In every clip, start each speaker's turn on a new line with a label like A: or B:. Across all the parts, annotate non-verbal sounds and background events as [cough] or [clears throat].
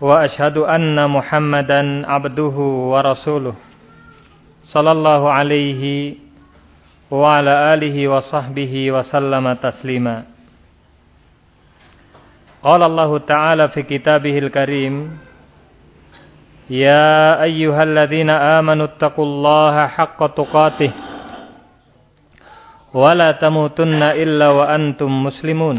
A: وأشهد أن محمدا عبده ورسوله صلى الله عليه وعلى آله وصحبه وسلم تسليما قال الله تعالى في كتابه الكريم يا أيها الذين آمنوا اتقوا الله حق تقاته ولا تموتن إلا وأنتم مسلمون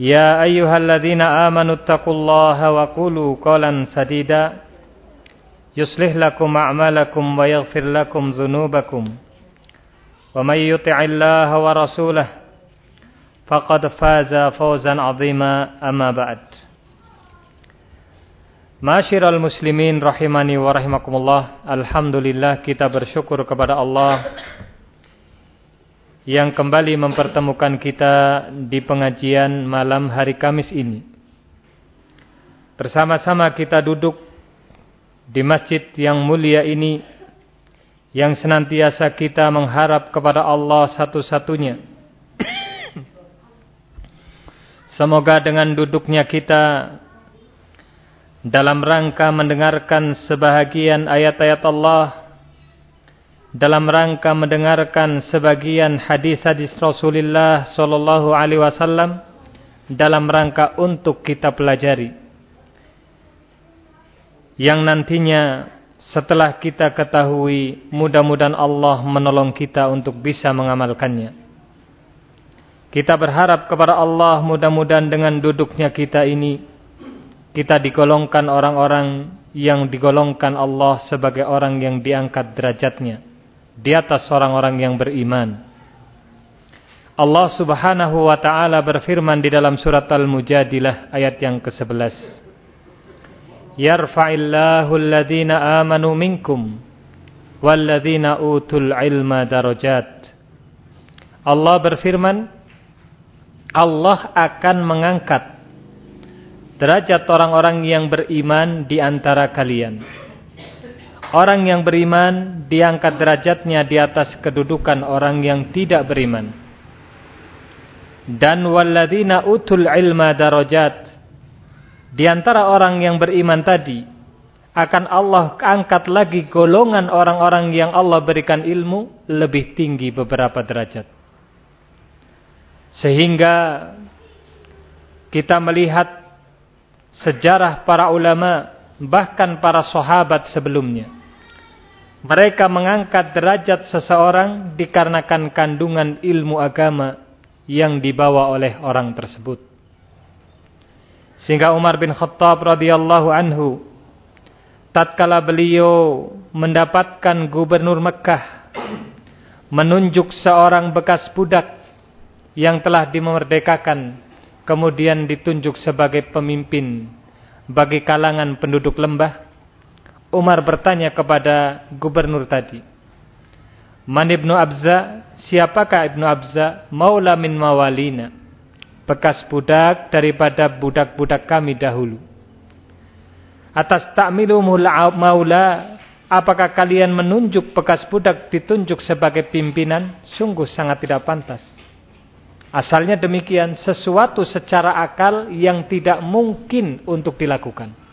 A: يا أيها الذين آمنوا اتقوا الله وقولوا قولا سديدا يصلح لكم أعمالكم ويغفر لكم ذنوبكم ومن يطع الله ورسوله فقد فاز فوزا عظيما أما بعد Masyiral muslimin rahimani wa rahimakumullah Alhamdulillah kita bersyukur kepada Allah yang kembali mempertemukan kita di pengajian malam hari Kamis ini. Bersama-sama kita duduk di masjid yang mulia ini Yang senantiasa kita mengharap kepada Allah satu-satunya. Semoga dengan duduknya kita dalam rangka mendengarkan sebahagian ayat-ayat Allah dalam rangka mendengarkan sebagian hadis-hadis Rasulullah sallallahu alaihi wasallam dalam rangka untuk kita pelajari. Yang nantinya setelah kita ketahui mudah-mudahan Allah menolong kita untuk bisa mengamalkannya. Kita berharap kepada Allah mudah-mudahan dengan duduknya kita ini kita digolongkan orang-orang yang digolongkan Allah sebagai orang yang diangkat derajatnya di atas orang-orang yang beriman. Allah Subhanahu wa taala berfirman di dalam surat Al-Mujadilah ayat yang ke-11. Yarfa'illahu alladhina amanu minkum walladhina utul ilma darajat. Allah berfirman Allah akan mengangkat derajat orang-orang yang beriman di antara kalian. Orang yang beriman diangkat derajatnya di atas kedudukan orang yang tidak beriman. Dan walladzina utul ilma darajat di antara orang yang beriman tadi akan Allah angkat lagi golongan orang-orang yang Allah berikan ilmu lebih tinggi beberapa derajat. Sehingga kita melihat sejarah para ulama bahkan para sahabat sebelumnya. Mereka mengangkat derajat seseorang dikarenakan kandungan ilmu agama yang dibawa oleh orang tersebut. Sehingga Umar bin Khattab radhiyallahu anhu tatkala beliau mendapatkan gubernur Mekah menunjuk seorang bekas budak yang telah dimerdekakan kemudian ditunjuk sebagai pemimpin bagi kalangan penduduk lembah, Umar bertanya kepada gubernur tadi, Man ibnu Abza, siapakah ibnu Abza? Maula min mawalina, bekas budak daripada budak-budak kami dahulu. Atas ta'milumul maula, apakah kalian menunjuk bekas budak ditunjuk sebagai pimpinan? Sungguh sangat tidak pantas. Asalnya demikian, sesuatu secara akal yang tidak mungkin untuk dilakukan.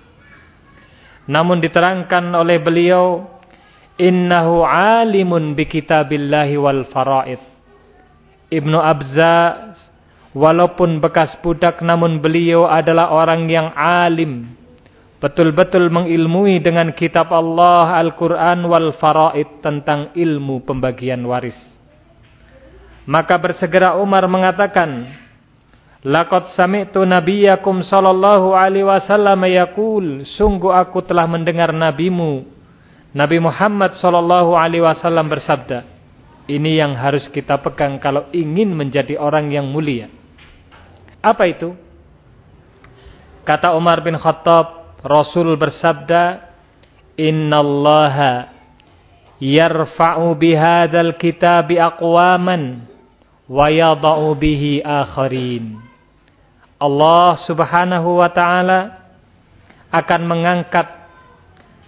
A: Namun diterangkan oleh beliau, innahu alimun bi kitabillahi wal faraid. Ibnu Abza walaupun bekas budak namun beliau adalah orang yang alim. Betul-betul mengilmui dengan kitab Allah Al-Quran wal faraid tentang ilmu pembagian waris. Maka bersegera Umar mengatakan, Laqad sami'tu nabiyakum sallallahu alaihi wasallam yaqul, sungguh aku telah mendengar nabimu Nabi Muhammad sallallahu alaihi wasallam bersabda, ini yang harus kita pegang kalau ingin menjadi orang yang mulia. Apa itu? Kata Umar bin Khattab, Rasul bersabda, "Innallaha yarfa'u bihadzal kitabi aqwaman wa yadha'u bihi akharin." Allah Subhanahu wa taala akan mengangkat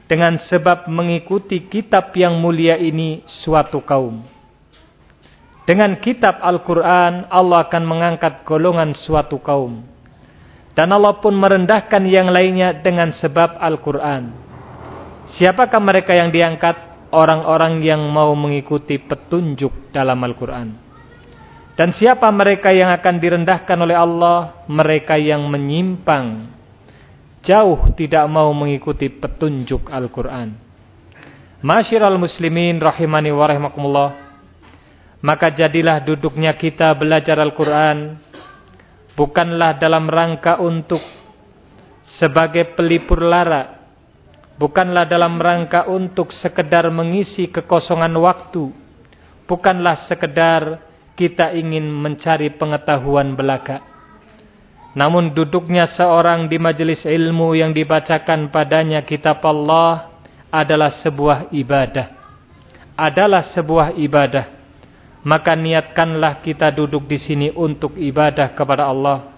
A: dengan sebab mengikuti kitab yang mulia ini suatu kaum. Dengan kitab Al-Quran, Allah akan mengangkat golongan suatu kaum. Dan Allah pun merendahkan yang lainnya dengan sebab Al-Quran. Siapakah mereka yang diangkat? Orang-orang yang mau mengikuti petunjuk dalam Al-Quran. Dan siapa mereka yang akan direndahkan oleh Allah? Mereka yang menyimpang. Jauh tidak mau mengikuti petunjuk Al-Quran. Masyiral muslimin rahimani wa rahimakumullah. Maka jadilah duduknya kita belajar Al-Quran. Bukanlah dalam rangka untuk sebagai pelipur lara. Bukanlah dalam rangka untuk sekedar mengisi kekosongan waktu. Bukanlah sekedar kita ingin mencari pengetahuan belaka. Namun duduknya seorang di majelis ilmu yang dibacakan padanya kitab Allah adalah sebuah ibadah. Adalah sebuah ibadah. Maka niatkanlah kita duduk di sini untuk ibadah kepada Allah.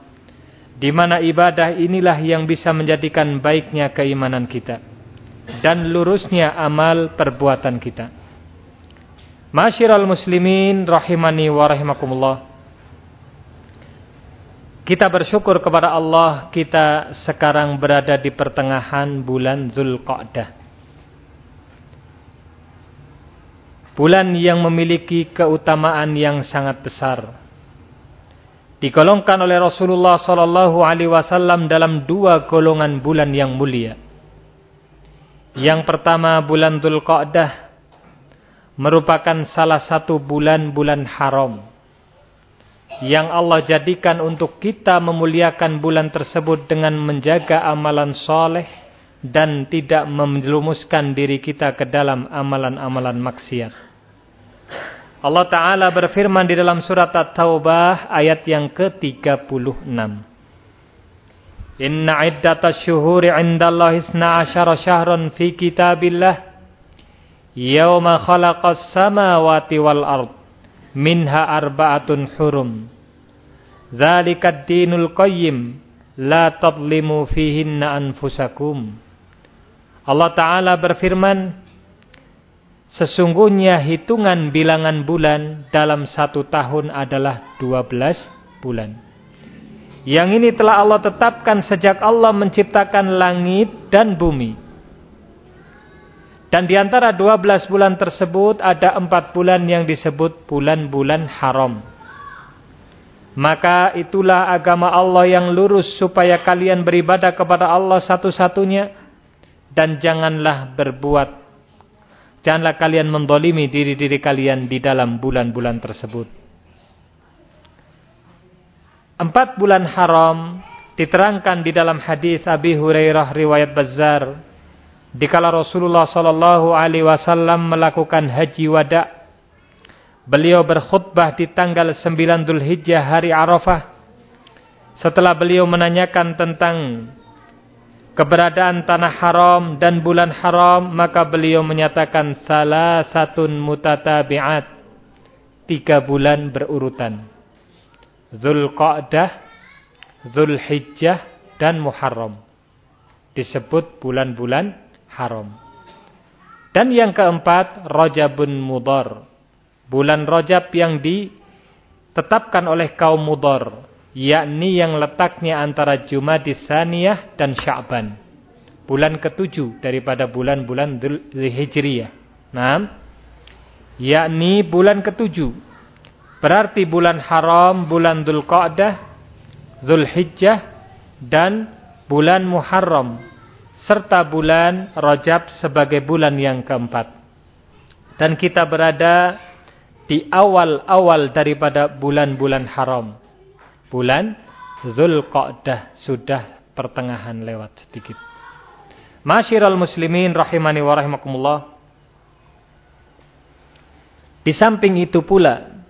A: Di mana ibadah inilah yang bisa menjadikan baiknya keimanan kita. Dan lurusnya amal perbuatan kita. Masyiral muslimin rahimani wa rahimakumullah. Kita bersyukur kepada Allah kita sekarang berada di pertengahan bulan Zulqa'dah. Bulan yang memiliki keutamaan yang sangat besar. Digolongkan oleh Rasulullah sallallahu alaihi wasallam dalam dua golongan bulan yang mulia. Yang pertama bulan Zulqa'dah merupakan salah satu bulan-bulan haram yang Allah jadikan untuk kita memuliakan bulan tersebut dengan menjaga amalan soleh dan tidak menjerumuskan diri kita ke dalam amalan-amalan maksiat. Allah Ta'ala berfirman di dalam surat At-Taubah ayat yang ke-36. Inna iddata syuhuri indallahi asyara syahran fi kitabillah Yawma khalaqas samawati wal ard minha arba'atun hurum. Zalikad dinul qayyim la tadlimu fihinna anfusakum. Allah Ta'ala berfirman, Sesungguhnya hitungan bilangan bulan dalam satu tahun adalah 12 bulan. Yang ini telah Allah tetapkan sejak Allah menciptakan langit dan bumi. Dan di antara 12 bulan tersebut ada 4 bulan yang disebut bulan-bulan haram. Maka itulah agama Allah yang lurus supaya kalian beribadah kepada Allah satu-satunya. Dan janganlah berbuat. Janganlah kalian mendolimi diri-diri kalian di dalam bulan-bulan tersebut. Empat bulan haram diterangkan di dalam hadis Abi Hurairah riwayat Bazzar Dikala Rasulullah sallallahu alaihi wasallam melakukan haji wada, beliau berkhutbah di tanggal 9 Dzulhijjah hari Arafah. Setelah beliau menanyakan tentang keberadaan tanah haram dan bulan haram, maka beliau menyatakan salah satu mutatabi'at. Tiga bulan berurutan. Zulqa'dah, Zulhijjah, dan Muharram. Disebut bulan-bulan haram. Dan yang keempat, Rajabun Mudar. Bulan Rajab yang ditetapkan oleh kaum Mudar. Yakni yang letaknya antara Jumadis Saniyah dan Sya'ban. Bulan ketujuh daripada bulan-bulan Hijriyah. Nah, yakni bulan ketujuh. Berarti bulan haram, bulan Dhul Qa'dah, Dhul Hijjah, dan bulan Muharram serta bulan Rajab sebagai bulan yang keempat. Dan kita berada di awal-awal daripada bulan-bulan haram. Bulan Zulqa'dah sudah pertengahan lewat sedikit. Masyiral muslimin rahimani wa rahimakumullah. Di samping itu pula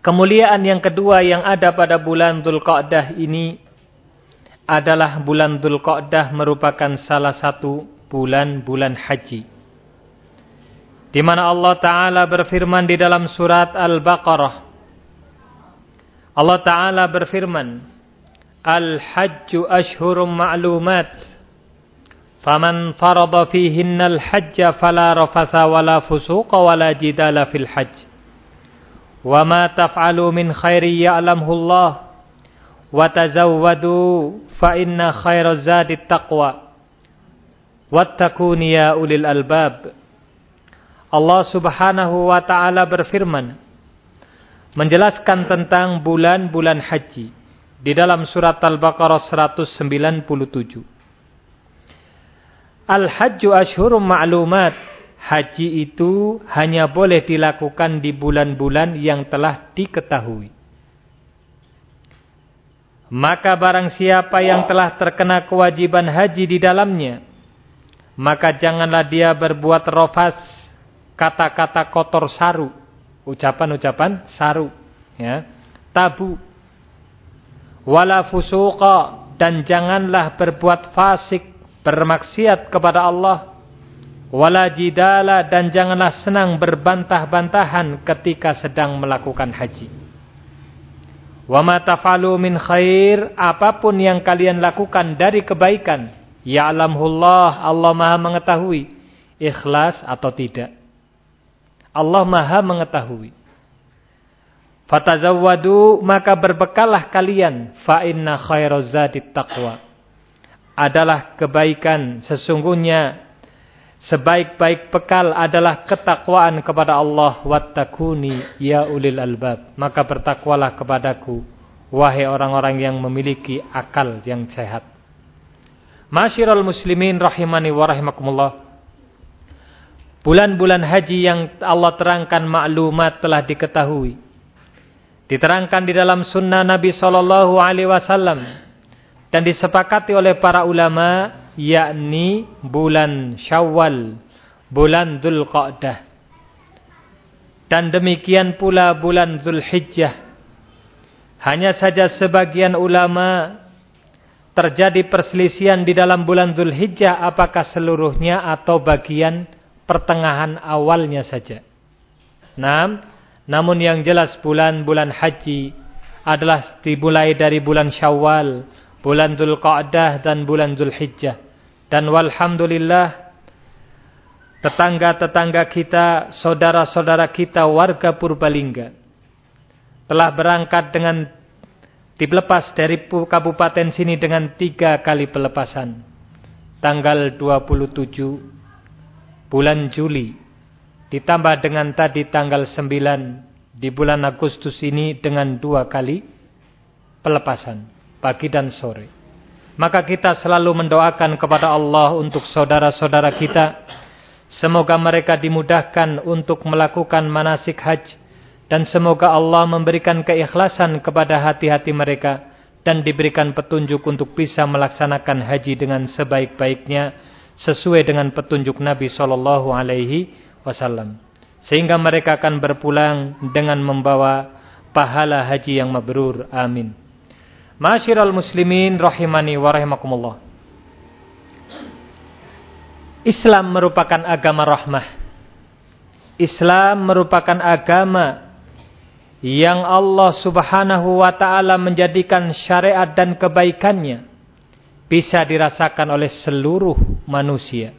A: kemuliaan yang kedua yang ada pada bulan Zulqa'dah ini adalah bulan Zulqa'dah merupakan salah satu bulan-bulan haji. Di mana Allah taala berfirman di dalam surat Al-Baqarah. Allah taala berfirman Al-hajju ashhurum ma'lumat. Faman farada fihinna al-hajja fala rafasa wala fusuqa wala jidala fil hajj. Wa ma taf'alu min khairi ya'lamhu Allah. Wa fa inna khairaz zadi taqwa wattaquni ya ulil albab Allah Subhanahu wa taala berfirman menjelaskan tentang bulan-bulan haji di dalam surat Al-Baqarah 197. Al-hajju ashhurum ma'lumat. Haji itu hanya boleh dilakukan di bulan-bulan yang telah diketahui. Maka barang siapa yang telah terkena kewajiban haji di dalamnya, maka janganlah dia berbuat rofas kata-kata kotor saru, ucapan-ucapan saru, ya, tabu, wala fusuqa. Dan janganlah berbuat fasik, bermaksiat kepada Allah, wala jidala. Dan janganlah senang berbantah-bantahan ketika sedang melakukan haji. Wa ma tafalu min khair, apa pun yang kalian lakukan dari kebaikan, ya'lamullah, Allah Maha mengetahui ikhlas atau tidak. Allah maha mengetahui. Fatazawwadu maka berbekalah kalian fa inna khairazati taqwa. Adalah kebaikan sesungguhnya sebaik-baik bekal adalah ketakwaan kepada Allah wattakuni ya ulil albab. Maka bertakwalah kepadaku wahai orang-orang yang memiliki akal yang sehat. Masyiral muslimin rahimani wa rahimakumullah. Bulan-bulan haji yang Allah terangkan maklumat telah diketahui. Diterangkan di dalam sunnah Nabi Sallallahu Alaihi Wasallam dan disepakati oleh para ulama, yakni bulan Syawal, bulan Dzulqa'dah. Dan demikian pula bulan Zulhijjah. Hanya saja sebagian ulama terjadi perselisihan di dalam bulan Zulhijjah apakah seluruhnya atau bagian pertengahan awalnya saja. Nah, namun yang jelas bulan-bulan haji adalah dimulai dari bulan Syawal, bulan Dzulqa'dah dan bulan Dzulhijjah. Dan walhamdulillah tetangga-tetangga kita, saudara-saudara kita warga Purbalingga telah berangkat dengan dilepas dari kabupaten sini dengan tiga kali pelepasan. Tanggal 27 bulan Juli ditambah dengan tadi tanggal 9 di bulan Agustus ini dengan dua kali pelepasan pagi dan sore. Maka kita selalu mendoakan kepada Allah untuk saudara-saudara kita semoga mereka dimudahkan untuk melakukan manasik haji dan semoga Allah memberikan keikhlasan kepada hati-hati mereka dan diberikan petunjuk untuk bisa melaksanakan haji dengan sebaik-baiknya sesuai dengan petunjuk Nabi Shallallahu Alaihi Wasallam, sehingga mereka akan berpulang dengan membawa pahala haji yang mabrur. Amin. Masyiral muslimin rahimani wa rahimakumullah. Islam merupakan agama rahmah. Islam merupakan agama yang Allah Subhanahu wa taala menjadikan syariat dan kebaikannya bisa dirasakan oleh seluruh manusia.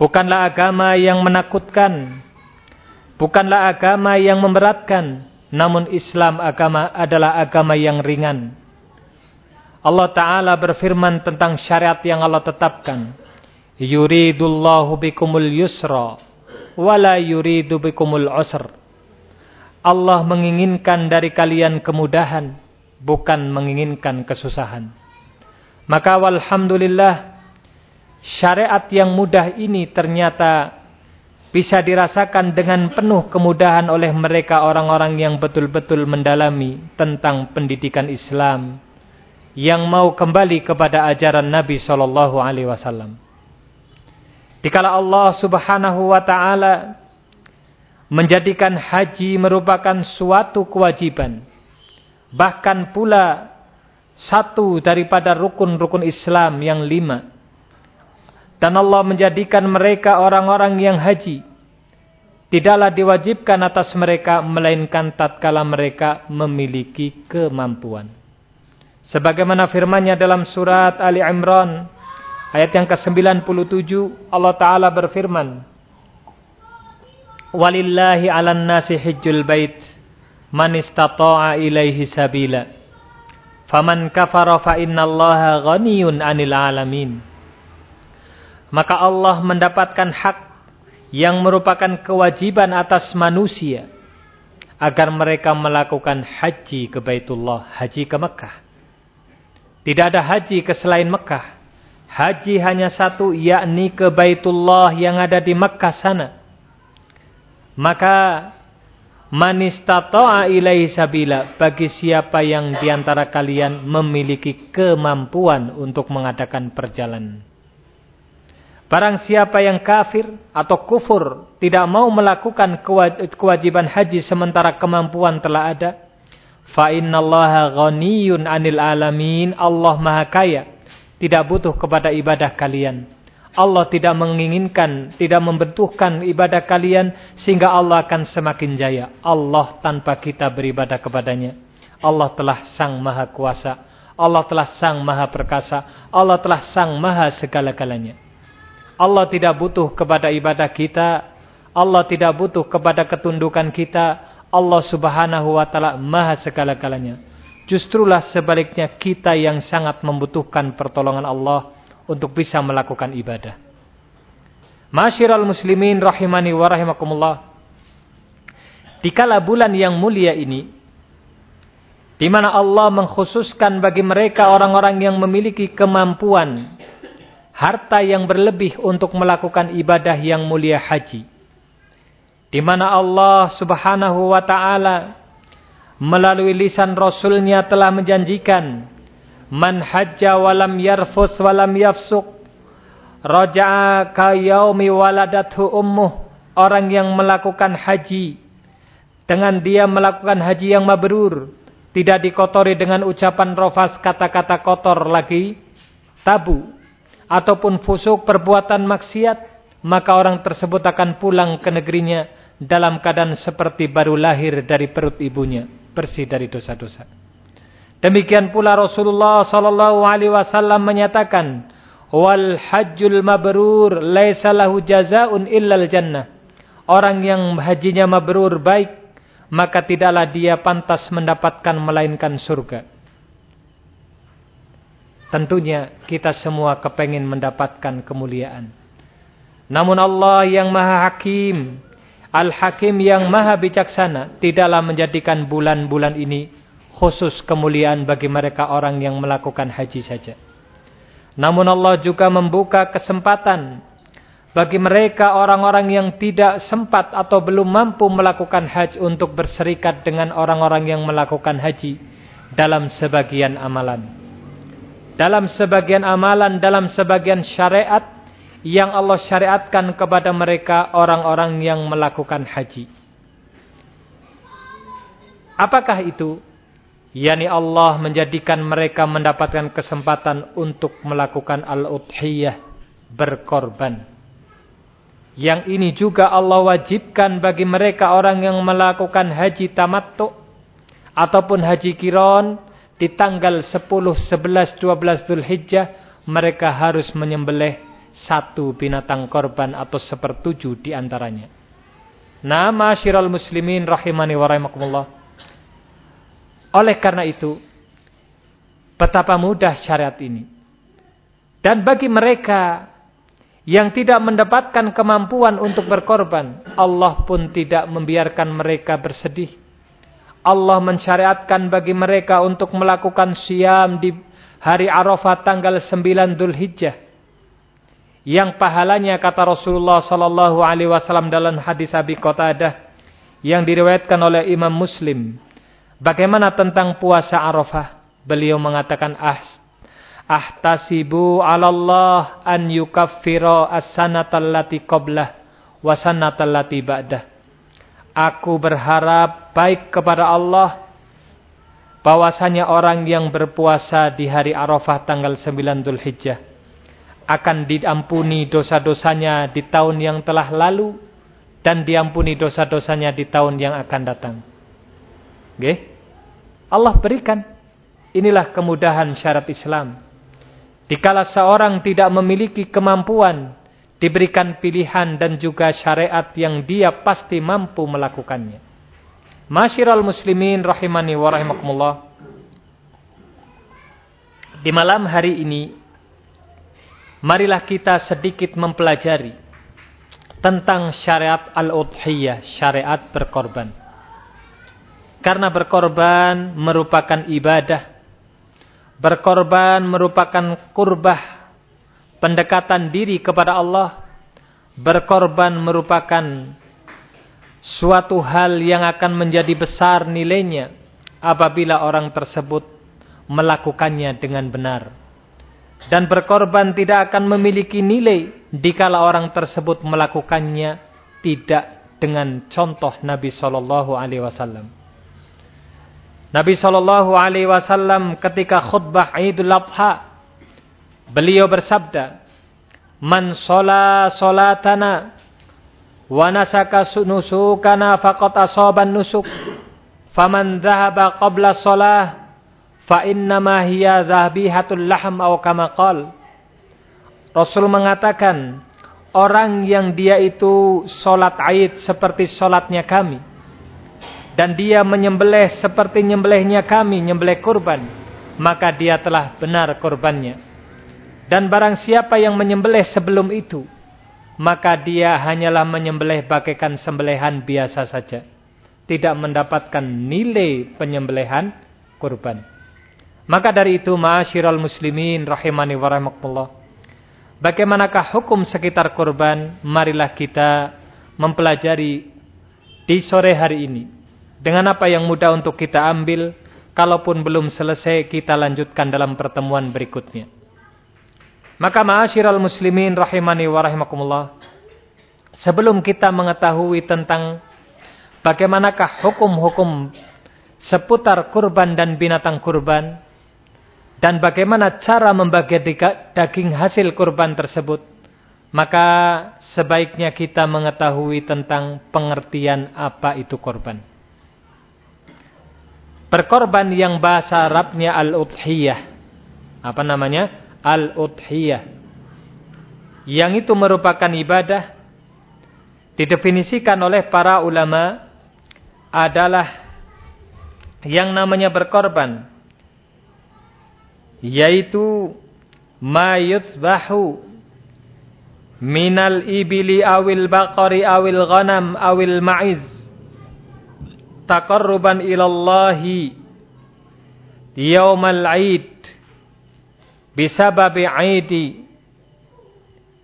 A: Bukanlah agama yang menakutkan, bukanlah agama yang memberatkan, namun Islam agama adalah agama yang ringan. Allah Ta'ala berfirman tentang syariat yang Allah tetapkan. Yuridullahu bikumul yusra, wala yuridu bikumul usr. Allah menginginkan dari kalian kemudahan, bukan menginginkan kesusahan. Maka walhamdulillah syariat yang mudah ini ternyata bisa dirasakan dengan penuh kemudahan oleh mereka orang-orang yang betul-betul mendalami tentang pendidikan Islam yang mau kembali kepada ajaran Nabi sallallahu alaihi wasallam. Dikala Allah Subhanahu wa taala menjadikan haji merupakan suatu kewajiban, bahkan pula satu daripada rukun-rukun Islam yang lima dan Allah menjadikan mereka orang-orang yang haji. Tidaklah diwajibkan atas mereka melainkan tatkala mereka memiliki kemampuan. Sebagaimana firman-Nya dalam surat Ali Imran ayat yang ke-97 Allah taala berfirman Walillahi 'alan nasi hajjul bait man istata'a ilaihi sabila faman kafara fa innallaha ghaniyun 'anil 'alamin maka Allah mendapatkan hak yang merupakan kewajiban atas manusia agar mereka melakukan haji ke Baitullah, haji ke Mekah. Tidak ada haji ke selain Mekah. Haji hanya satu yakni ke Baitullah yang ada di Mekah sana. Maka manistata'a ilaihi sabila bagi siapa yang di antara kalian memiliki kemampuan untuk mengadakan perjalanan. Barang siapa yang kafir atau kufur tidak mau melakukan kewajiban haji sementara kemampuan telah ada, fa innallaha ghaniyun 'anil alamin. Allah Maha Kaya, tidak butuh kepada ibadah kalian. Allah tidak menginginkan, tidak membutuhkan ibadah kalian sehingga Allah akan semakin jaya. Allah tanpa kita beribadah kepadanya. Allah telah sang maha kuasa. Allah telah sang maha perkasa. Allah telah sang maha segala-galanya. Allah tidak butuh kepada ibadah kita. Allah tidak butuh kepada ketundukan kita. Allah subhanahu wa ta'ala maha segala-galanya. Justrulah sebaliknya kita yang sangat membutuhkan pertolongan Allah untuk bisa melakukan ibadah. Masyiral muslimin rahimani wa rahimakumullah. Dikala bulan yang mulia ini, di mana Allah mengkhususkan bagi mereka orang-orang yang memiliki kemampuan harta yang berlebih untuk melakukan ibadah yang mulia haji. Di mana Allah subhanahu wa ta'ala melalui lisan Rasulnya telah menjanjikan Man hajja walam yarfus walam yafsuk Raja'a ka yaumi waladathu ummuh Orang yang melakukan haji Dengan dia melakukan haji yang mabrur Tidak dikotori dengan ucapan rofas kata-kata kotor lagi Tabu ataupun fusuk perbuatan maksiat, maka orang tersebut akan pulang ke negerinya dalam keadaan seperti baru lahir dari perut ibunya, bersih dari dosa-dosa. Demikian pula Rasulullah sallallahu alaihi wasallam menyatakan, "Wal hajjul mabrur laisa lahu jazaa'un illal jannah." Orang yang hajinya mabrur baik, maka tidaklah dia pantas mendapatkan melainkan surga. Tentunya kita semua kepengin mendapatkan kemuliaan. Namun Allah yang maha hakim, Al-Hakim yang maha bijaksana, tidaklah menjadikan bulan-bulan ini khusus kemuliaan bagi mereka orang yang melakukan haji saja. Namun Allah juga membuka kesempatan bagi mereka orang-orang yang tidak sempat atau belum mampu melakukan haji untuk berserikat dengan orang-orang yang melakukan haji dalam sebagian amalan dalam sebagian amalan, dalam sebagian syariat yang Allah syariatkan kepada mereka orang-orang yang melakukan haji. Apakah itu? Yani Allah menjadikan mereka mendapatkan kesempatan untuk melakukan al-udhiyah, berkorban. Yang ini juga Allah wajibkan bagi mereka orang yang melakukan haji tamattu ataupun haji kiron di tanggal 10, 11, 12 Dhul Hijjah mereka harus menyembelih satu binatang korban atau sepertujuh di antaranya. Nama syiral muslimin rahimani wa rahimakumullah. Oleh karena itu, betapa mudah syariat ini. Dan bagi mereka yang tidak mendapatkan kemampuan untuk berkorban, Allah pun tidak membiarkan mereka bersedih Allah mensyariatkan bagi mereka untuk melakukan siam di hari Arafah tanggal 9 Dhul Hijjah. yang pahalanya kata Rasulullah sallallahu alaihi wasallam dalam hadis Abi Qatadah yang diriwayatkan oleh Imam Muslim. Bagaimana tentang puasa Arafah? Beliau mengatakan ah ahtasibu 'ala Allah an yukaffira as-sanata allati qablah wa sanata ba'dah. Aku berharap baik kepada Allah bahwasanya orang yang berpuasa di hari Arafah tanggal 9 Dzulhijjah akan diampuni dosa-dosanya di tahun yang telah lalu dan diampuni dosa-dosanya di tahun yang akan datang. Okay? Allah berikan. Inilah kemudahan syarat Islam. Dikala seorang tidak memiliki kemampuan, diberikan pilihan dan juga syariat yang dia pasti mampu melakukannya. Masyiral muslimin rahimani wa rahimakumullah. Di malam hari ini marilah kita sedikit mempelajari tentang syariat al-udhiyah, syariat berkorban. Karena berkorban merupakan ibadah. Berkorban merupakan kurbah, pendekatan diri kepada Allah. Berkorban merupakan suatu hal yang akan menjadi besar nilainya apabila orang tersebut melakukannya dengan benar dan berkorban tidak akan memiliki nilai dikala orang tersebut melakukannya tidak dengan contoh Nabi Shallallahu Alaihi Wasallam. Nabi Shallallahu Alaihi Wasallam ketika khutbah Idul Adha beliau bersabda, "Man shola sholatana wa nasaka nusukana faqad asaban nusuk, faman dhahaba qabla sholah fa innama hiya zabihatul lahm aw kama qal. Rasul mengatakan orang yang dia itu salat Aid seperti salatnya kami dan dia menyembelih seperti nyembelihnya kami nyembelih kurban maka dia telah benar kurbannya dan barang siapa yang menyembelih sebelum itu maka dia hanyalah menyembelih bagaikan sembelihan biasa saja tidak mendapatkan nilai penyembelihan kurban maka dari itu ma'asyiral muslimin rahimani wa rahimakumullah. Bagaimanakah hukum sekitar kurban? Marilah kita mempelajari di sore hari ini. Dengan apa yang mudah untuk kita ambil, kalaupun belum selesai kita lanjutkan dalam pertemuan berikutnya. Maka ma'asyiral muslimin rahimani wa rahimakumullah. Sebelum kita mengetahui tentang bagaimanakah hukum-hukum seputar kurban dan binatang kurban, dan bagaimana cara membagi daging hasil kurban tersebut, maka sebaiknya kita mengetahui tentang pengertian apa itu korban. Berkorban yang bahasa Arabnya al-udhiyah. Apa namanya? Al-udhiyah. Yang itu merupakan ibadah didefinisikan oleh para ulama adalah yang namanya berkorban yaitu ma yutsbahu minal ibili awil baqari awil ghanam awil ma'iz taqarruban ilallahi yaumal aid bisababi aidi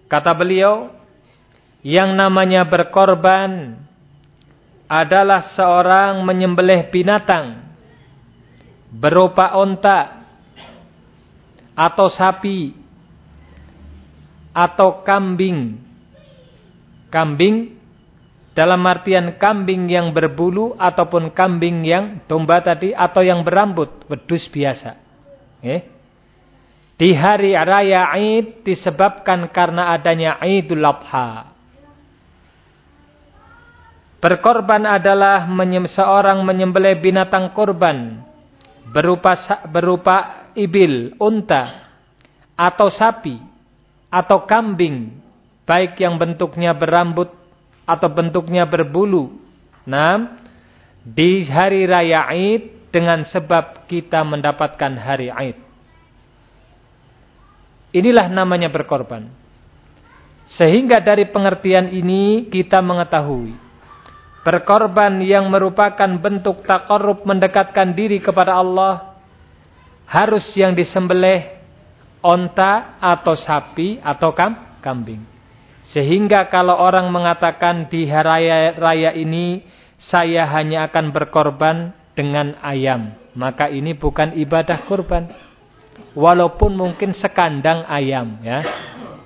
A: kata beliau yang namanya berkorban adalah seorang menyembelih binatang berupa onta atau sapi atau kambing. Kambing dalam artian kambing yang berbulu ataupun kambing yang domba tadi atau yang berambut, wedus biasa. Eh? Di hari raya Id disebabkan karena adanya Idul Adha. Berkorban adalah seorang menyembelih binatang korban berupa berupa ibil, unta, atau sapi, atau kambing, baik yang bentuknya berambut atau bentuknya berbulu. Nah, di hari raya Id dengan sebab kita mendapatkan hari Id. Inilah namanya berkorban. Sehingga dari pengertian ini kita mengetahui berkorban yang merupakan bentuk takarub mendekatkan diri kepada Allah harus yang disembelih onta atau sapi atau kam kambing. Sehingga kalau orang mengatakan di raya, raya ini saya hanya akan berkorban dengan ayam. Maka ini bukan ibadah kurban. Walaupun mungkin sekandang ayam. ya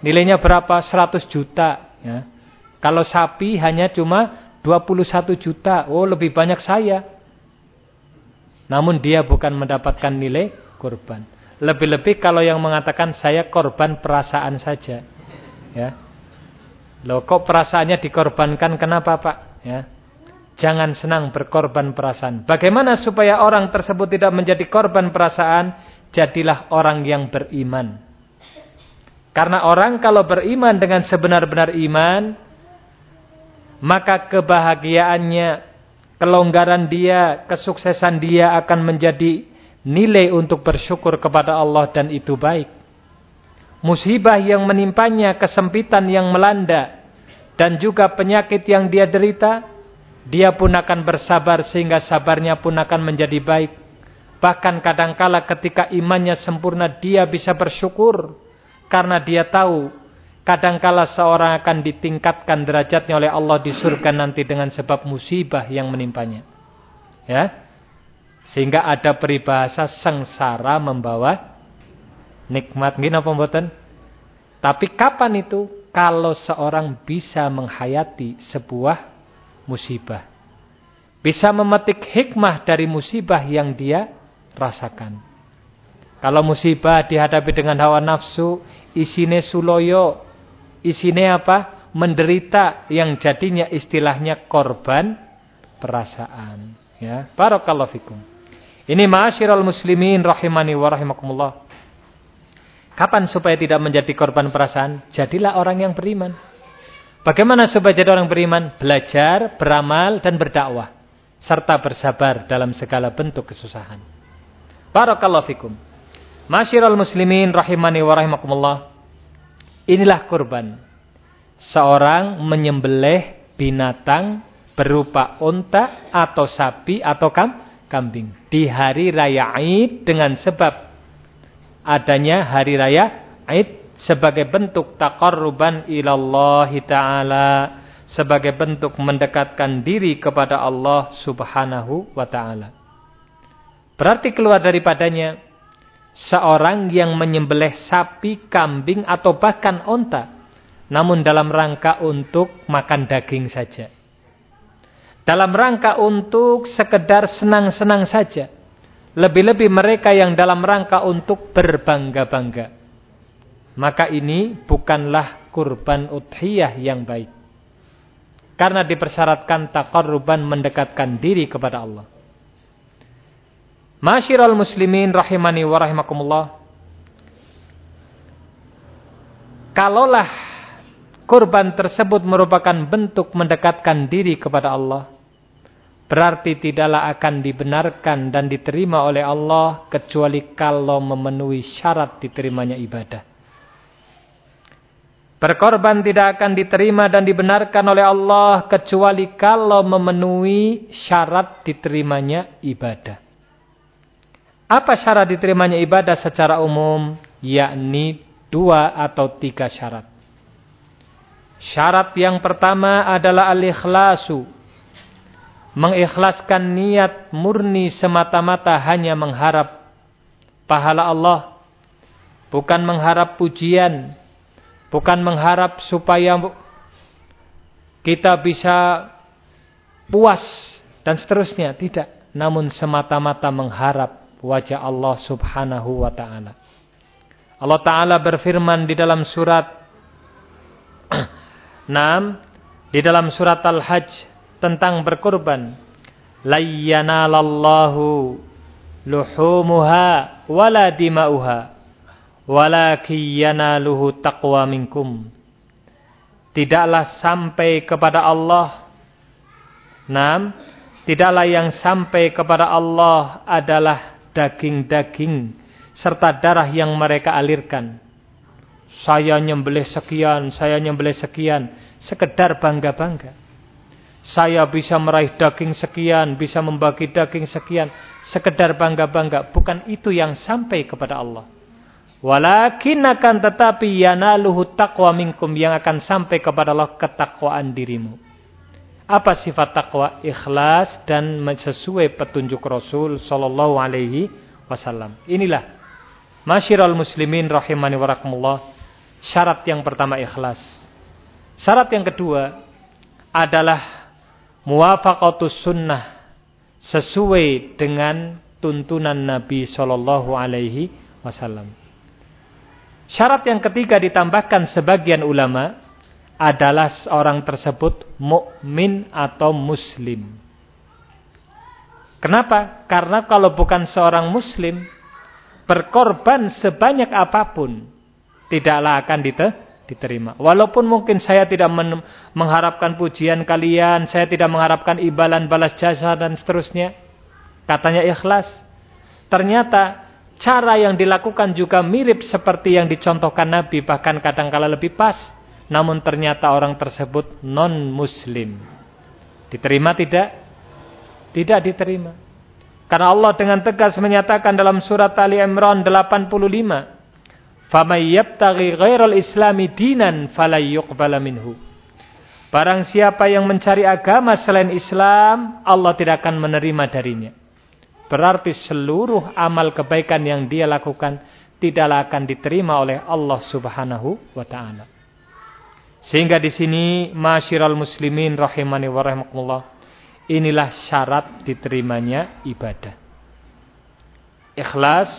A: Nilainya berapa? 100 juta. ya Kalau sapi hanya cuma 21 juta. Oh lebih banyak saya. Namun dia bukan mendapatkan nilai kurban. Lebih-lebih kalau yang mengatakan saya korban perasaan saja. Ya. Loh kok perasaannya dikorbankan kenapa Pak? Ya. Jangan senang berkorban perasaan. Bagaimana supaya orang tersebut tidak menjadi korban perasaan? Jadilah orang yang beriman. Karena orang kalau beriman dengan sebenar-benar iman, maka kebahagiaannya, kelonggaran dia, kesuksesan dia akan menjadi nilai untuk bersyukur kepada Allah dan itu baik. Musibah yang menimpanya, kesempitan yang melanda, dan juga penyakit yang dia derita, dia pun akan bersabar sehingga sabarnya pun akan menjadi baik. Bahkan kadangkala ketika imannya sempurna dia bisa bersyukur. Karena dia tahu kadangkala seorang akan ditingkatkan derajatnya oleh Allah di surga nanti dengan sebab musibah yang menimpanya. Ya. Sehingga ada peribahasa sengsara membawa nikmat. Gini apa mboten? Tapi kapan itu? Kalau seorang bisa menghayati sebuah musibah. Bisa memetik hikmah dari musibah yang dia rasakan. Kalau musibah dihadapi dengan hawa nafsu, isine suloyo, isine apa? Menderita yang jadinya istilahnya korban perasaan. Ya, barakallahu fikum. Ini ma'asyiral muslimin rahimani wa rahimakumullah. Kapan supaya tidak menjadi korban perasaan? Jadilah orang yang beriman. Bagaimana supaya jadi orang beriman? Belajar, beramal, dan berdakwah. Serta bersabar dalam segala bentuk kesusahan. Barakallahu fikum. Masyiral muslimin rahimani wa rahimakumullah. Inilah kurban. Seorang menyembelih binatang berupa unta atau sapi atau kam, kambing. Di hari raya Aid dengan sebab adanya hari raya Aid sebagai bentuk taqarruban ilallahi ta'ala sebagai bentuk mendekatkan diri kepada Allah subhanahu wa ta'ala berarti keluar daripadanya seorang yang menyembelih sapi, kambing atau bahkan onta namun dalam rangka untuk makan daging saja dalam rangka untuk sekedar senang-senang saja lebih-lebih mereka yang dalam rangka untuk berbangga-bangga maka ini bukanlah kurban udhiyah yang baik. Karena dipersyaratkan taqarruban mendekatkan diri kepada Allah. Masyiral muslimin rahimani wa rahimakumullah. Kalaulah kurban tersebut merupakan bentuk mendekatkan diri kepada Allah, berarti tidaklah akan dibenarkan dan diterima oleh Allah kecuali kalau memenuhi syarat diterimanya ibadah. Berkorban tidak akan diterima dan dibenarkan oleh Allah kecuali kalau memenuhi syarat diterimanya ibadah. Apa syarat diterimanya ibadah secara umum? Yakni dua atau tiga syarat. Syarat yang pertama adalah al-ikhlasu. Mengikhlaskan niat murni semata-mata hanya mengharap pahala Allah. Bukan mengharap pujian, Bukan mengharap supaya kita bisa puas dan seterusnya. Tidak. Namun semata-mata mengharap wajah Allah subhanahu wa ta'ala. Allah Ta'ala berfirman di dalam surat [clears throat] 6. Di dalam surat Al-Hajj tentang berkorban. Layyanalallahu luhumuha wala dima'uha luhu taqwa minkum tidaklah sampai kepada Allah Nam, tidaklah yang sampai kepada Allah adalah daging-daging serta darah yang mereka alirkan. Saya nyembelih sekian, saya nyembelih sekian, sekedar bangga-bangga. Saya bisa meraih daging sekian, bisa membagi daging sekian, sekedar bangga-bangga. Bukan itu yang sampai kepada Allah Walakin akan tetapi yanaluhu taqwa minkum yang akan sampai kepada Allah ketakwaan dirimu. Apa sifat takwa? Ikhlas dan sesuai petunjuk Rasul sallallahu alaihi wasallam. Inilah masyiral muslimin rahimani wa Syarat yang pertama ikhlas. Syarat yang kedua adalah muwafaqatus sunnah sesuai dengan tuntunan Nabi sallallahu alaihi wasallam. Syarat yang ketiga ditambahkan sebagian ulama adalah seorang tersebut mukmin atau muslim. Kenapa? Karena kalau bukan seorang muslim, berkorban sebanyak apa pun tidaklah akan diterima. Walaupun mungkin saya tidak mengharapkan pujian kalian, saya tidak mengharapkan imbalan balas jasa dan seterusnya. Katanya ikhlas. Ternyata cara yang dilakukan juga mirip seperti yang dicontohkan Nabi, bahkan kadang-kala lebih pas namun ternyata orang tersebut non-muslim. Diterima tidak? Tidak diterima. Karena Allah dengan tegas menyatakan dalam surat Ali Imran 85, "Faman yabtaghi ghairal islami dinan falyuqbala minhu." Barang siapa yang mencari agama selain Islam, Allah tidak akan menerima darinya. Berarti seluruh amal kebaikan yang dia lakukan tidaklah akan diterima oleh Allah Subhanahu wa taala. Sehingga di sini masyiral muslimin rahimani wa rahimakumullah, inilah syarat diterimanya ibadah. Ikhlas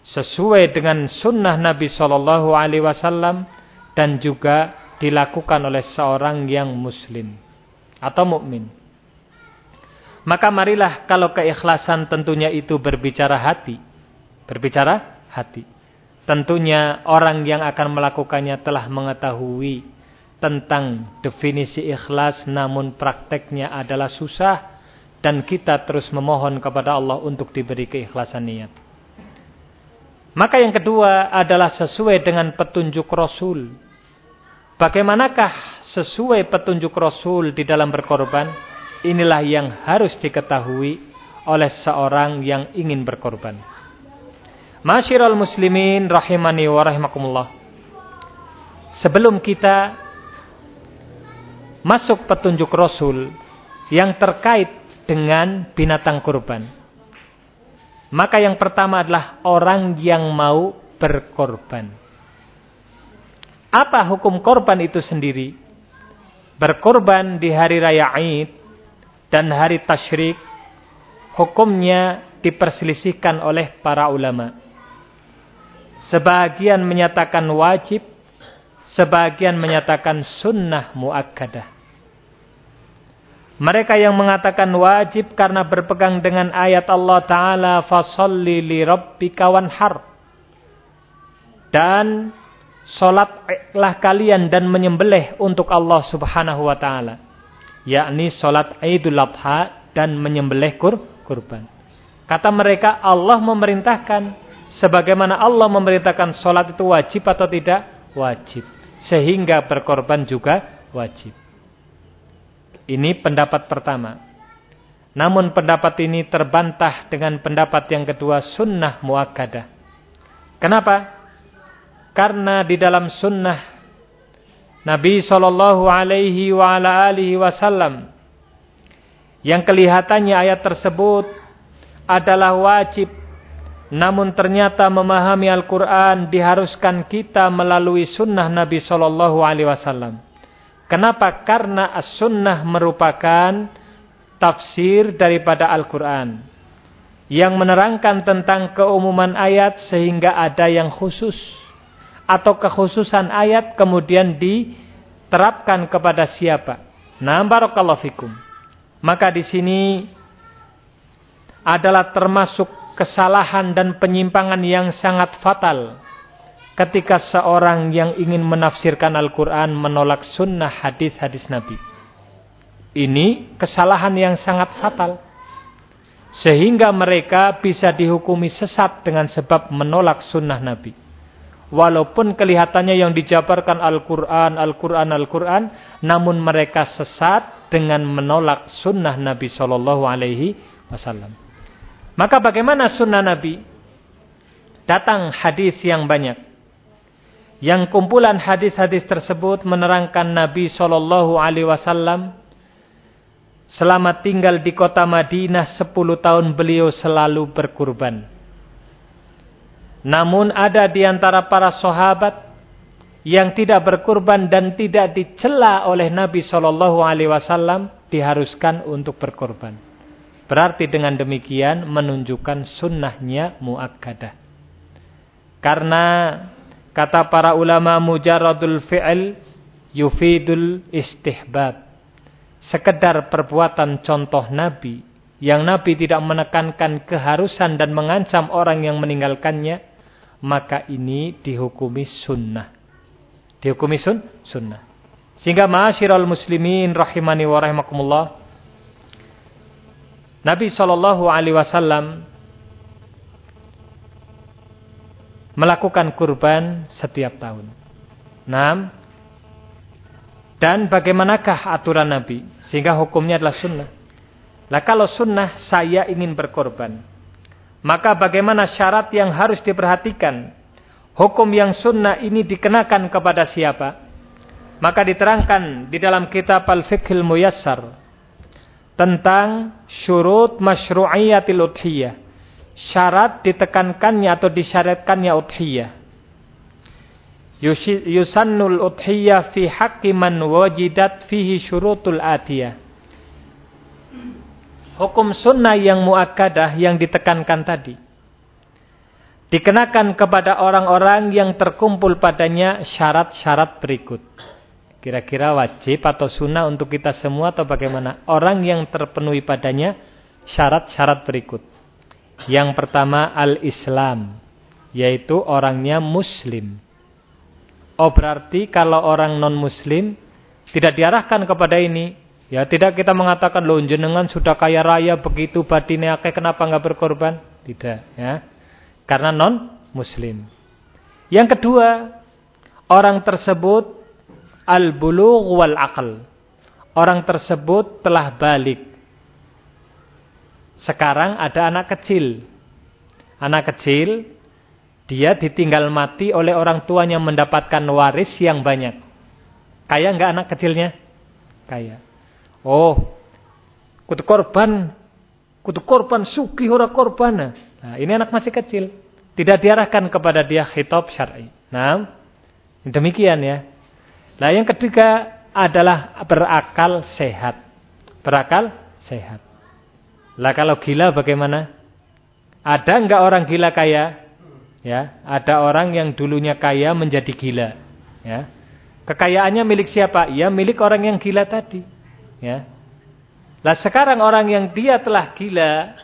A: sesuai dengan sunnah Nabi Shallallahu alaihi wasallam dan juga dilakukan oleh seorang yang muslim atau mukmin. Maka marilah kalau keikhlasan tentunya itu berbicara hati. Berbicara hati. Tentunya orang yang akan melakukannya telah mengetahui tentang definisi ikhlas namun prakteknya adalah susah dan kita terus memohon kepada Allah untuk diberi keikhlasan niat. Maka yang kedua adalah sesuai dengan petunjuk Rasul. Bagaimanakah sesuai petunjuk Rasul di dalam berkorban? Inilah yang harus diketahui oleh seorang yang ingin berkorban. Masyiral muslimin rahimani wa rahimakumullah. Sebelum kita masuk petunjuk Rasul yang terkait dengan binatang kurban. Maka yang pertama adalah orang yang mau berkorban. Apa hukum korban itu sendiri? Berkorban di hari raya Id dan hari tasyrik hukumnya diperselisihkan oleh para ulama. Sebagian menyatakan wajib, sebagian menyatakan sunnah muakkadah. Mereka yang mengatakan wajib karena berpegang dengan ayat Allah Ta'ala fasalli li rabbika wanhar. Dan solatlah kalian dan menyembelih untuk Allah Subhanahu wa taala yakni sholat Idul Adha dan menyembelih kur kurban. Kata mereka Allah memerintahkan sebagaimana Allah memerintahkan sholat itu wajib atau tidak? Wajib. Sehingga berkorban juga wajib. Ini pendapat pertama. Namun pendapat ini terbantah dengan pendapat yang kedua sunnah muakkadah. Kenapa? Karena di dalam sunnah Nabi Shallallahu Alaihi Wasallam yang kelihatannya ayat tersebut adalah wajib namun ternyata memahami Al-Quran diharuskan kita melalui sunnah Nabi Shallallahu Alaihi Wasallam. Kenapa? Karena as-sunnah merupakan tafsir daripada Al-Quran. Yang menerangkan tentang keumuman ayat sehingga ada yang khusus atau kekhususan ayat kemudian diterapkan kepada siapa? Nah, barakallahu fikum. Maka di sini adalah termasuk kesalahan dan penyimpangan yang sangat fatal ketika seorang yang ingin menafsirkan Al-Quran menolak sunnah hadis-hadis Nabi. Ini kesalahan yang sangat fatal. Sehingga mereka bisa dihukumi sesat dengan sebab menolak sunnah Nabi. Walaupun kelihatannya yang dijabarkan Al-Quran, Al-Quran, Al-Quran. Namun mereka sesat dengan menolak sunnah Nabi Shallallahu Alaihi Wasallam. Maka bagaimana sunnah Nabi? datang hadis yang banyak. Yang kumpulan hadis-hadis tersebut menerangkan Nabi Shallallahu Alaihi Wasallam selama tinggal di kota Madinah 10 tahun beliau selalu berkurban. Namun ada di antara para sahabat yang tidak berkurban dan tidak dicela oleh Nabi Shallallahu Alaihi Wasallam diharuskan untuk berkorban. Berarti dengan demikian menunjukkan sunnahnya muakkadah. Karena kata para ulama mujaradul fi'il yufidul istihbab. Sekedar perbuatan contoh Nabi yang Nabi tidak menekankan keharusan dan mengancam orang yang meninggalkannya, maka ini dihukumi sunnah. Dihukumi sun, sunnah. Sehingga ma'asyiral muslimin rahimani wa rahimakumullah. Nabi Shallallahu alaihi wasallam melakukan kurban setiap tahun. Enam. Dan bagaimanakah aturan Nabi? Sehingga hukumnya adalah sunnah. Lah kalau sunnah saya ingin berkorban. Maka bagaimana syarat yang harus diperhatikan Hukum yang sunnah ini dikenakan kepada siapa? Maka diterangkan di dalam kitab Al-Fiqhil Muyassar tentang syurut masyru'iyatil udhiyah. Syarat ditekankannya atau disyaratkannya udhiyah. Yusannul udhiyah fi haqqi man wajidat fihi syurutul atiyah. Hukum sunnah yang muakkadah yang ditekankan tadi dikenakan kepada orang-orang yang terkumpul padanya syarat-syarat berikut. Kira-kira wajib atau sunnah untuk kita semua atau bagaimana? Orang yang terpenuhi padanya syarat-syarat berikut. Yang pertama al-Islam, yaitu orangnya muslim. Oh berarti kalau orang non-muslim tidak diarahkan kepada ini. Ya tidak kita mengatakan loh jenengan sudah kaya raya begitu batinnya kenapa nggak berkorban? Tidak ya. Karena non muslim. Yang kedua, orang tersebut al-bulugh wal aql. Orang tersebut telah balik. Sekarang ada anak kecil. Anak kecil dia ditinggal mati oleh orang tuanya mendapatkan waris yang banyak. Kaya enggak anak kecilnya? Kaya. Oh, kutu korban, kutu korban suki ora korban. Nah, ini anak masih kecil. Tidak diarahkan kepada dia khitab syar'i. Nah, demikian ya. Nah, yang ketiga adalah berakal sehat. Berakal sehat. Lah kalau gila bagaimana? Ada enggak orang gila kaya? Ya, ada orang yang dulunya kaya menjadi gila, ya. Kekayaannya milik siapa? Ya, milik orang yang gila tadi, ya. Lah sekarang orang yang dia telah gila,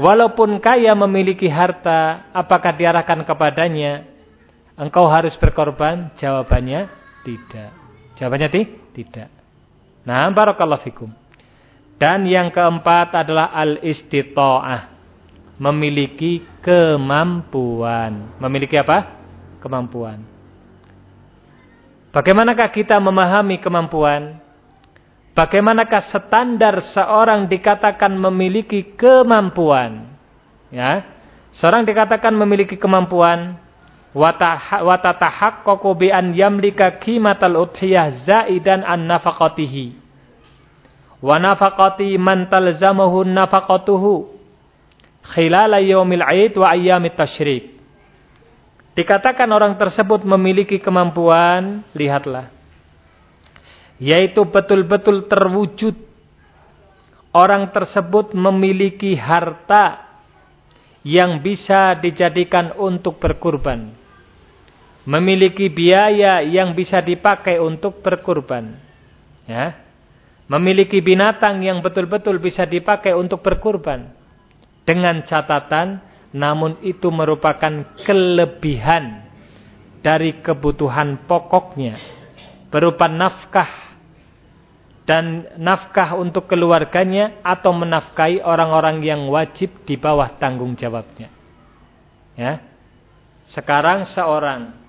A: Walaupun kaya memiliki harta, apakah diarahkan kepadanya? Engkau harus berkorban? Jawabannya tidak. Jawabannya ti? tidak. Nah, barakallahu fikum. Dan yang keempat adalah al-istita'ah. Memiliki kemampuan. Memiliki apa? Kemampuan. Bagaimanakah kita memahami kemampuan? Bagaimanakah standar seorang dikatakan memiliki kemampuan? Ya. Seorang dikatakan memiliki kemampuan watatahaqqaqu bi an yamlika qimatal udhiyah zaidan an nafaqatihi. Wa nafaqati man talzamahu nafaqatuhu khilala yaumil 'id wa ayyamit tasyrik. Dikatakan orang tersebut memiliki kemampuan, lihatlah yaitu betul-betul terwujud orang tersebut memiliki harta yang bisa dijadikan untuk berkurban memiliki biaya yang bisa dipakai untuk berkurban. Ya. Memiliki binatang yang betul-betul bisa dipakai untuk berkurban. Dengan catatan namun itu merupakan kelebihan dari kebutuhan pokoknya. Berupa nafkah. Dan nafkah untuk keluarganya atau menafkahi orang-orang yang wajib di bawah tanggung jawabnya. Ya. Sekarang seorang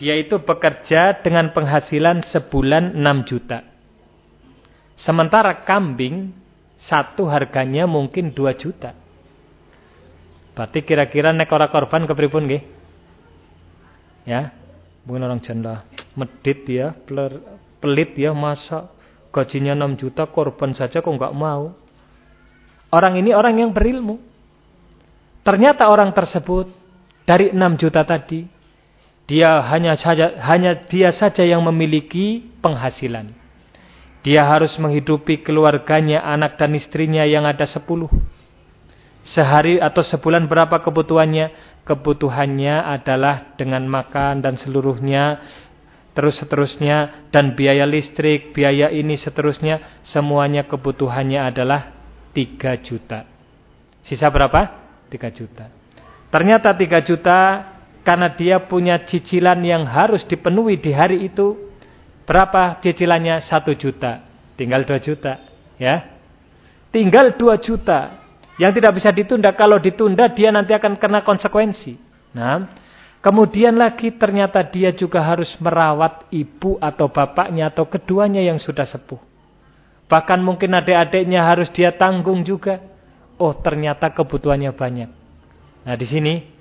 A: dia itu bekerja dengan penghasilan sebulan 6 juta. Sementara kambing satu harganya mungkin 2 juta. Berarti kira-kira nek ora korban kepripun nggih? Ya. Mungkin orang janda medit ya, pelit ya masa gajinya 6 juta korban saja kok enggak mau. Orang ini orang yang berilmu. Ternyata orang tersebut dari 6 juta tadi dia hanya saja hanya dia saja yang memiliki penghasilan. Dia harus menghidupi keluarganya, anak dan istrinya yang ada 10. Sehari atau sebulan berapa kebutuhannya? Kebutuhannya adalah dengan makan dan seluruhnya terus seterusnya dan biaya listrik, biaya ini seterusnya semuanya kebutuhannya adalah 3 juta. Sisa berapa? 3 juta. Ternyata 3 juta karena dia punya cicilan yang harus dipenuhi di hari itu. Berapa cicilannya? 1 juta. Tinggal 2 juta. ya Tinggal 2 juta. Yang tidak bisa ditunda. Kalau ditunda dia nanti akan kena konsekuensi. Nah, kemudian lagi ternyata dia juga harus merawat ibu atau bapaknya atau keduanya yang sudah sepuh. Bahkan mungkin adik-adiknya harus dia tanggung juga. Oh ternyata kebutuhannya banyak. Nah di sini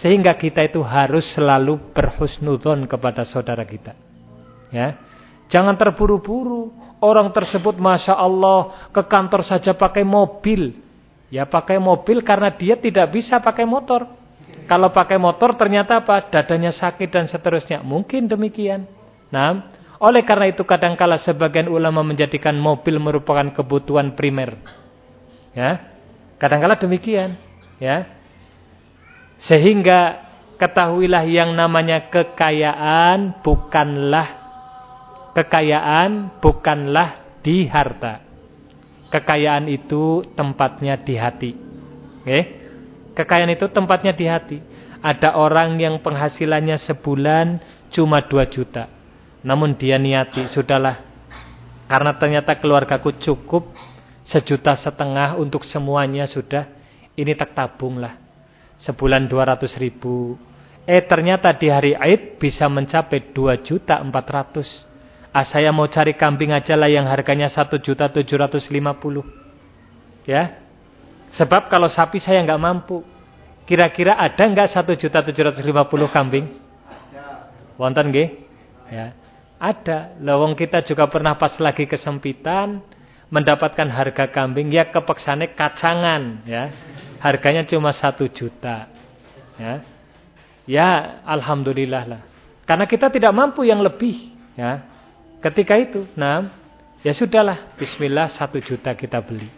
A: sehingga kita itu harus selalu berhusnudon kepada saudara kita. Ya, jangan terburu-buru. Orang tersebut masya Allah ke kantor saja pakai mobil. Ya pakai mobil karena dia tidak bisa pakai motor. Kalau pakai motor ternyata apa? Dadanya sakit dan seterusnya. Mungkin demikian. Nah, oleh karena itu kadangkala sebagian ulama menjadikan mobil merupakan kebutuhan primer. Ya, Kadangkala demikian, ya. Sehingga ketahuilah yang namanya kekayaan bukanlah kekayaan bukanlah di harta. Kekayaan itu tempatnya di hati. Okay? Kekayaan itu tempatnya di hati. Ada orang yang penghasilannya sebulan cuma 2 juta. Namun dia niati, sudahlah. Karena ternyata keluargaku cukup sejuta setengah untuk semuanya sudah ini tak tabung lah sebulan 200 ribu. Eh ternyata di hari Aid bisa mencapai 2 juta 400 ah saya mau cari kambing aja lah yang harganya 1 juta 750 ya? Sebab kalau sapi saya nggak mampu. Kira-kira ada nggak 1 juta 750 kambing? Wonten nggih? Ya. Ada. Lawang kita juga pernah pas lagi kesempitan mendapatkan harga kambing ya kepeksane kacangan ya harganya cuma satu juta. Ya. Ya alhamdulillah lah. Karena kita tidak mampu yang lebih ya. Ketika itu nah ya sudahlah Bismillah satu juta kita beli.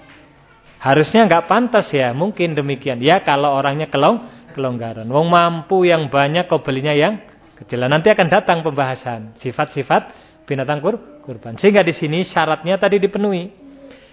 A: Harusnya nggak pantas ya mungkin demikian. Ya kalau orangnya kelong kelonggaran. Wong mampu yang banyak kau belinya yang kecil. Nanti akan datang pembahasan sifat-sifat binatang kur kurban. Sehingga di sini syaratnya tadi dipenuhi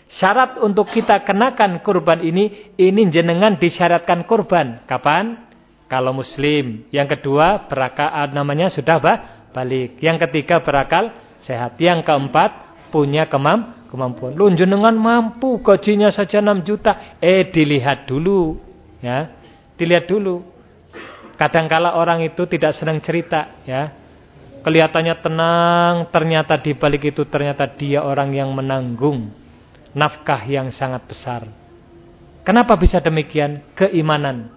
A: Syarat untuk kita kenakan kurban ini, ini jenengan disyaratkan kurban. Kapan? Kalau muslim. Yang kedua, berakal namanya sudah bah, balik. Yang ketiga, berakal sehat. Yang keempat, punya kemam, kemampuan. Lu jenengan mampu, gajinya saja 6 juta. Eh, dilihat dulu. ya Dilihat dulu. Kadangkala orang itu tidak senang cerita. ya Kelihatannya tenang, ternyata di balik itu ternyata dia orang yang menanggung nafkah yang sangat besar. Kenapa bisa demikian? Keimanan.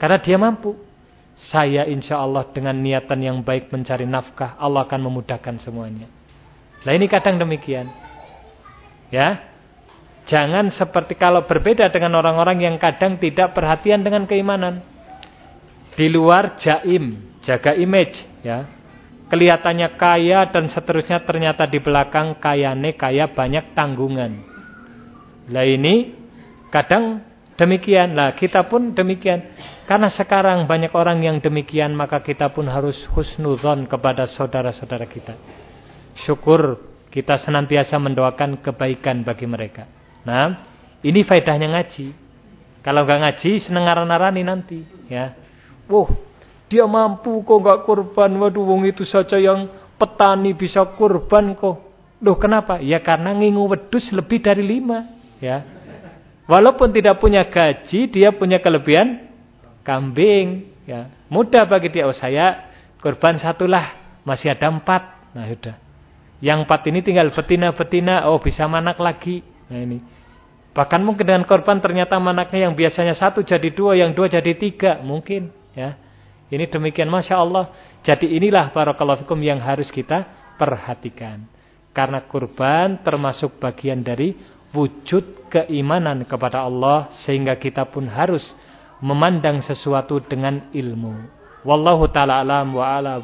A: Karena dia mampu. Saya insya Allah dengan niatan yang baik mencari nafkah, Allah akan memudahkan semuanya. Nah ini kadang demikian. Ya, Jangan seperti kalau berbeda dengan orang-orang yang kadang tidak perhatian dengan keimanan. Di luar jaim, jaga image, ya. Kelihatannya kaya dan seterusnya ternyata di belakang kayane kaya banyak tanggungan. Lah ini kadang demikian. Lah kita pun demikian. Karena sekarang banyak orang yang demikian maka kita pun harus husnuzon kepada saudara-saudara kita. Syukur kita senantiasa mendoakan kebaikan bagi mereka. Nah, ini faedahnya ngaji. Kalau nggak ngaji seneng narani nanti, ya. Wah, dia mampu kok nggak kurban. Waduh, wong itu saja yang petani bisa kurban kok. Loh kenapa? Ya karena ngingu wedus lebih dari lima. Ya. Walaupun tidak punya gaji, dia punya kelebihan kambing. Ya. Mudah bagi dia. Oh saya korban satulah, masih ada empat. Nah sudah. Yang empat ini tinggal betina-betina. Oh bisa manak lagi. Nah ini. Bahkan mungkin dengan korban ternyata manaknya yang biasanya satu jadi dua, yang dua jadi tiga. Mungkin. ya. Ini demikian Masya Allah. Jadi inilah barakallahu fikum yang harus kita perhatikan. Karena kurban termasuk bagian dari wujud keimanan kepada Allah. Sehingga kita pun harus memandang sesuatu dengan ilmu. Wallahu ta'ala alam wa ala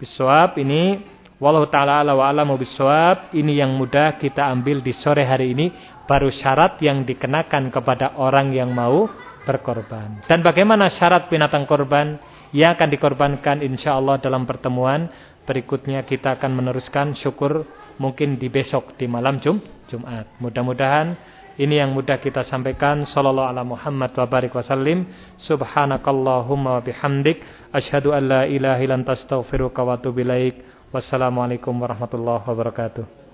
A: biswab. Ini Wallahu ta'ala ala wa alamu biswab. Ini yang mudah kita ambil di sore hari ini. Baru syarat yang dikenakan kepada orang yang mau berkorban. Dan bagaimana syarat binatang korban yang akan dikorbankan insya Allah dalam pertemuan berikutnya kita akan meneruskan syukur mungkin di besok di malam Jum, Jumat. Mudah-mudahan ini yang mudah kita sampaikan. Sallallahu ala Muhammad wa barik wasallim. Subhanakallahumma wa bihamdik. Ashadu an la ilaha ilan tastaghfiruka wa atubu. Wassalamualaikum warahmatullahi wabarakatuh.